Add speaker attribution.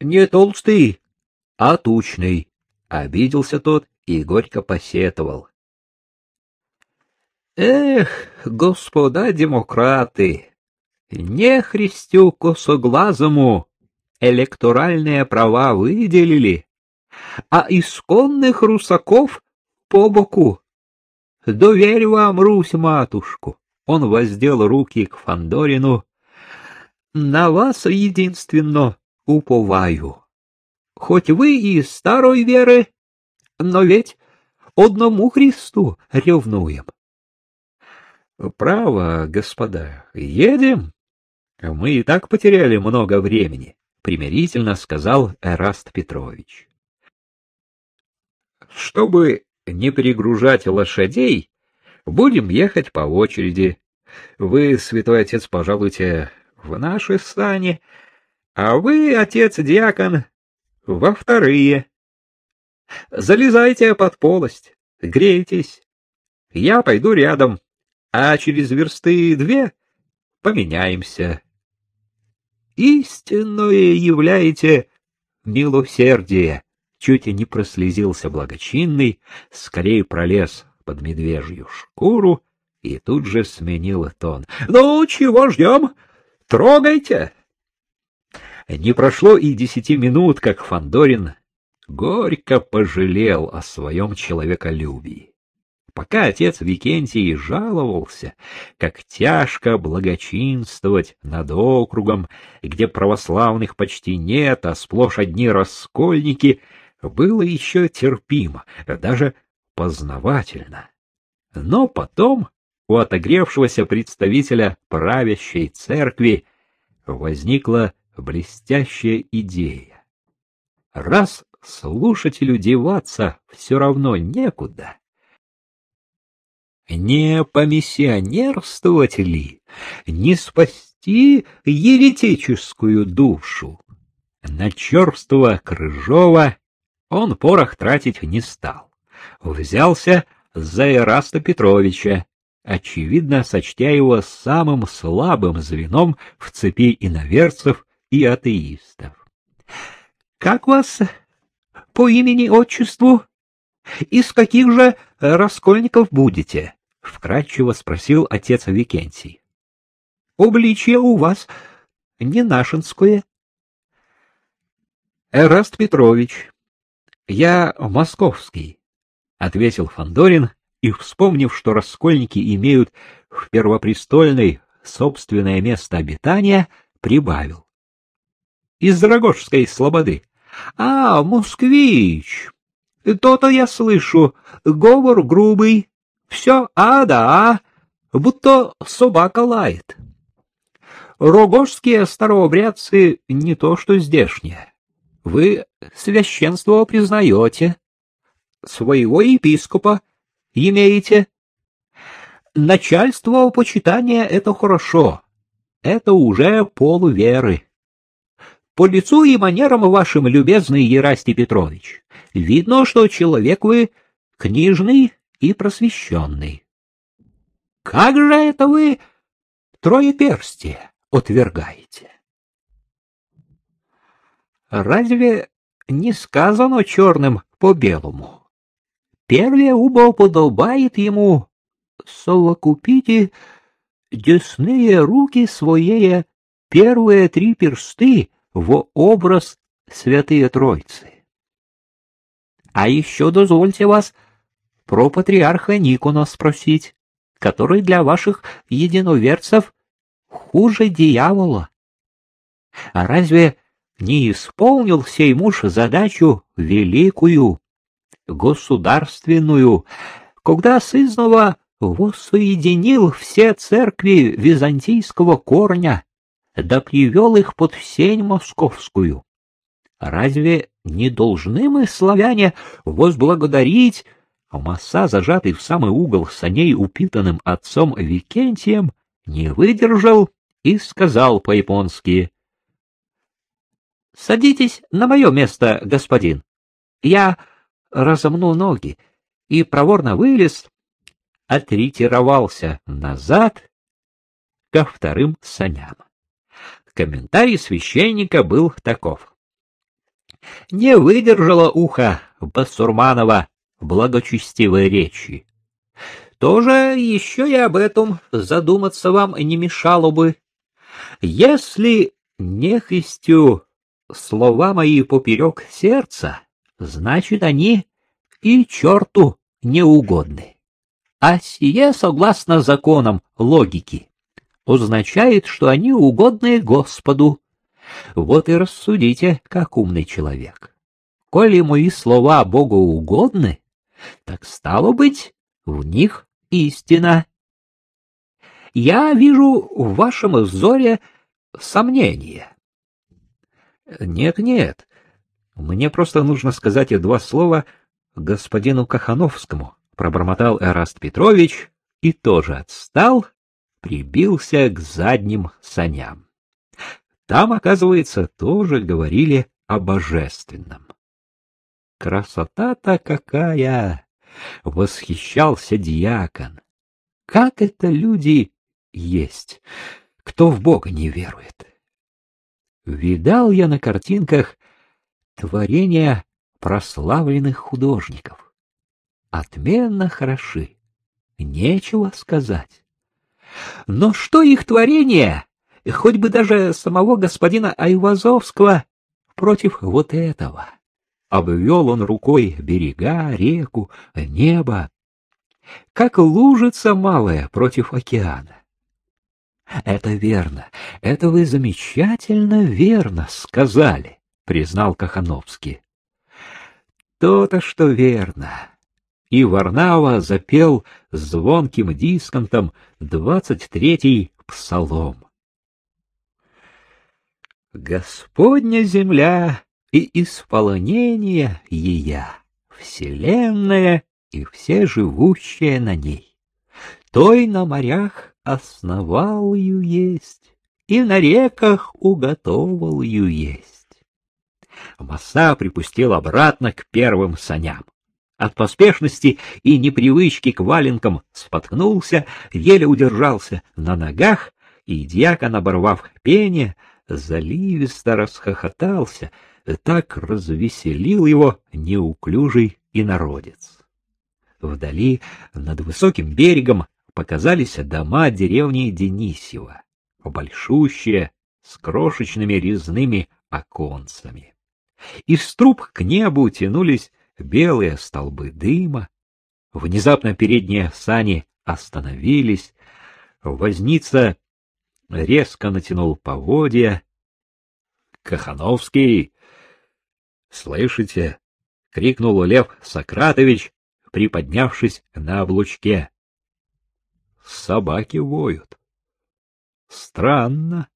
Speaker 1: Не толстый, а тучный, — обиделся тот и горько посетовал. Эх, господа демократы, не христю косоглазому электоральные права выделили, а исконных русаков по боку. Доверь вам, Русь-матушку. Он воздел руки к Фандорину. На вас единственно уповаю. Хоть вы и старой веры, но ведь одному Христу ревнуем. Право, господа, едем. Мы и так потеряли много времени, примирительно сказал Эраст Петрович. Чтобы не перегружать лошадей, будем ехать по очереди. Вы, святой отец, пожалуйте в наши сани, а вы, отец-диакон, во вторые. Залезайте под полость, грейтесь. Я пойду рядом, а через версты две поменяемся. Истинное являете милосердие. Чуть и не прослезился благочинный, скорее пролез под медвежью шкуру и тут же сменил тон. — Ну, чего ждем? Трогайте! Не прошло и десяти минут, как Фандорин горько пожалел о своем человеколюбии. Пока отец Викентий жаловался, как тяжко благочинствовать над округом, где православных почти нет, а сплошь одни раскольники — было еще терпимо, даже познавательно. Но потом у отогревшегося представителя правящей церкви возникла блестящая идея. Раз слушателю деваться все равно некуда, не помиссионерствовать ли, не спасти еретическую душу? На черствого Крыжова он порох тратить не стал. Взялся за Ираста Петровича, очевидно, сочтя его самым слабым звеном в цепи иноверцев и атеистов. — Как вас по имени-отчеству? Из каких же раскольников будете? — вкратчиво спросил отец Викентий. — Обличье у вас не нашинское. — Эраст Петрович, я московский, — ответил Фандорин и, вспомнив, что раскольники имеют в Первопрестольной собственное место обитания, прибавил. — Из Рогожской слободы. — А, москвич! То-то я слышу, говор грубый, все «а» да будто собака лает. Рогожские старообрядцы не то что здешние. Вы священство признаете, своего епископа имеете. Начальство почитания — это хорошо, это уже полуверы. По лицу и манерам вашим, любезный Ерастий Петрович, видно, что человек вы книжный и просвещенный. Как же это вы трое перстия отвергаете? Разве не сказано черным по белому? Первое убо подобает ему совокупите десные руки своей первые три персты в образ Святые Тройцы. А еще дозвольте вас про патриарха Никона спросить, который для ваших единоверцев хуже дьявола. А разве не исполнил сей муж задачу великую, государственную, когда сызнова воссоединил все церкви византийского корня, да привел их под сень московскую. Разве не должны мы, славяне, возблагодарить Масса, зажатый в самый угол саней упитанным отцом Викентием, не выдержал и сказал по-японски Садитесь на мое место, господин. Я разомнул ноги и проворно вылез, отретировался назад ко вторым саням. Комментарий священника был таков. Не выдержало ухо Басурманова благочестивой речи. Тоже еще и об этом задуматься вам не мешало бы. Если нехистью слова мои поперек сердца, значит, они и черту неугодны. А сие, согласно законам логики, означает, что они угодны Господу. Вот и рассудите, как умный человек. Коли мои слова Богу угодны, так стало быть, в них истина. Я вижу в вашем взоре сомнение. Нет, нет. Мне просто нужно сказать два слова господину Кахановскому, пробормотал Эраст Петрович и тоже отстал, прибился к задним саням. Там, оказывается, тоже говорили о божественном. Красота-то какая! Восхищался диакон. Как это люди есть, кто в Бога не верует? Видал я на картинках творения прославленных художников. Отменно хороши, нечего сказать. Но что их творение, хоть бы даже самого господина Айвазовского, против вот этого? Обвел он рукой берега, реку, небо, как лужица малая против океана. Это верно, это вы замечательно верно сказали, признал Кахановский. То-то, что верно. И Варнава запел звонким дисконтом двадцать третий псалом. Господня земля и исполнение ея, вселенная и все живущие на ней. Той на морях основал ее есть, и на реках уготовал ее есть. Маса припустил обратно к первым саням. От поспешности и непривычки к валенкам споткнулся, еле удержался на ногах, и дьякон, оборвав пение, заливисто расхохотался, так развеселил его неуклюжий инородец. Вдали, над высоким берегом, показались дома деревни Денисева, большущие, с крошечными резными оконцами. Из труб к небу тянулись белые столбы дыма. Внезапно передние сани остановились. Возница резко натянул поводья. — Кахановский! — Слышите? — крикнул Лев Сократович, приподнявшись на облучке. — Собаки воют. — Странно.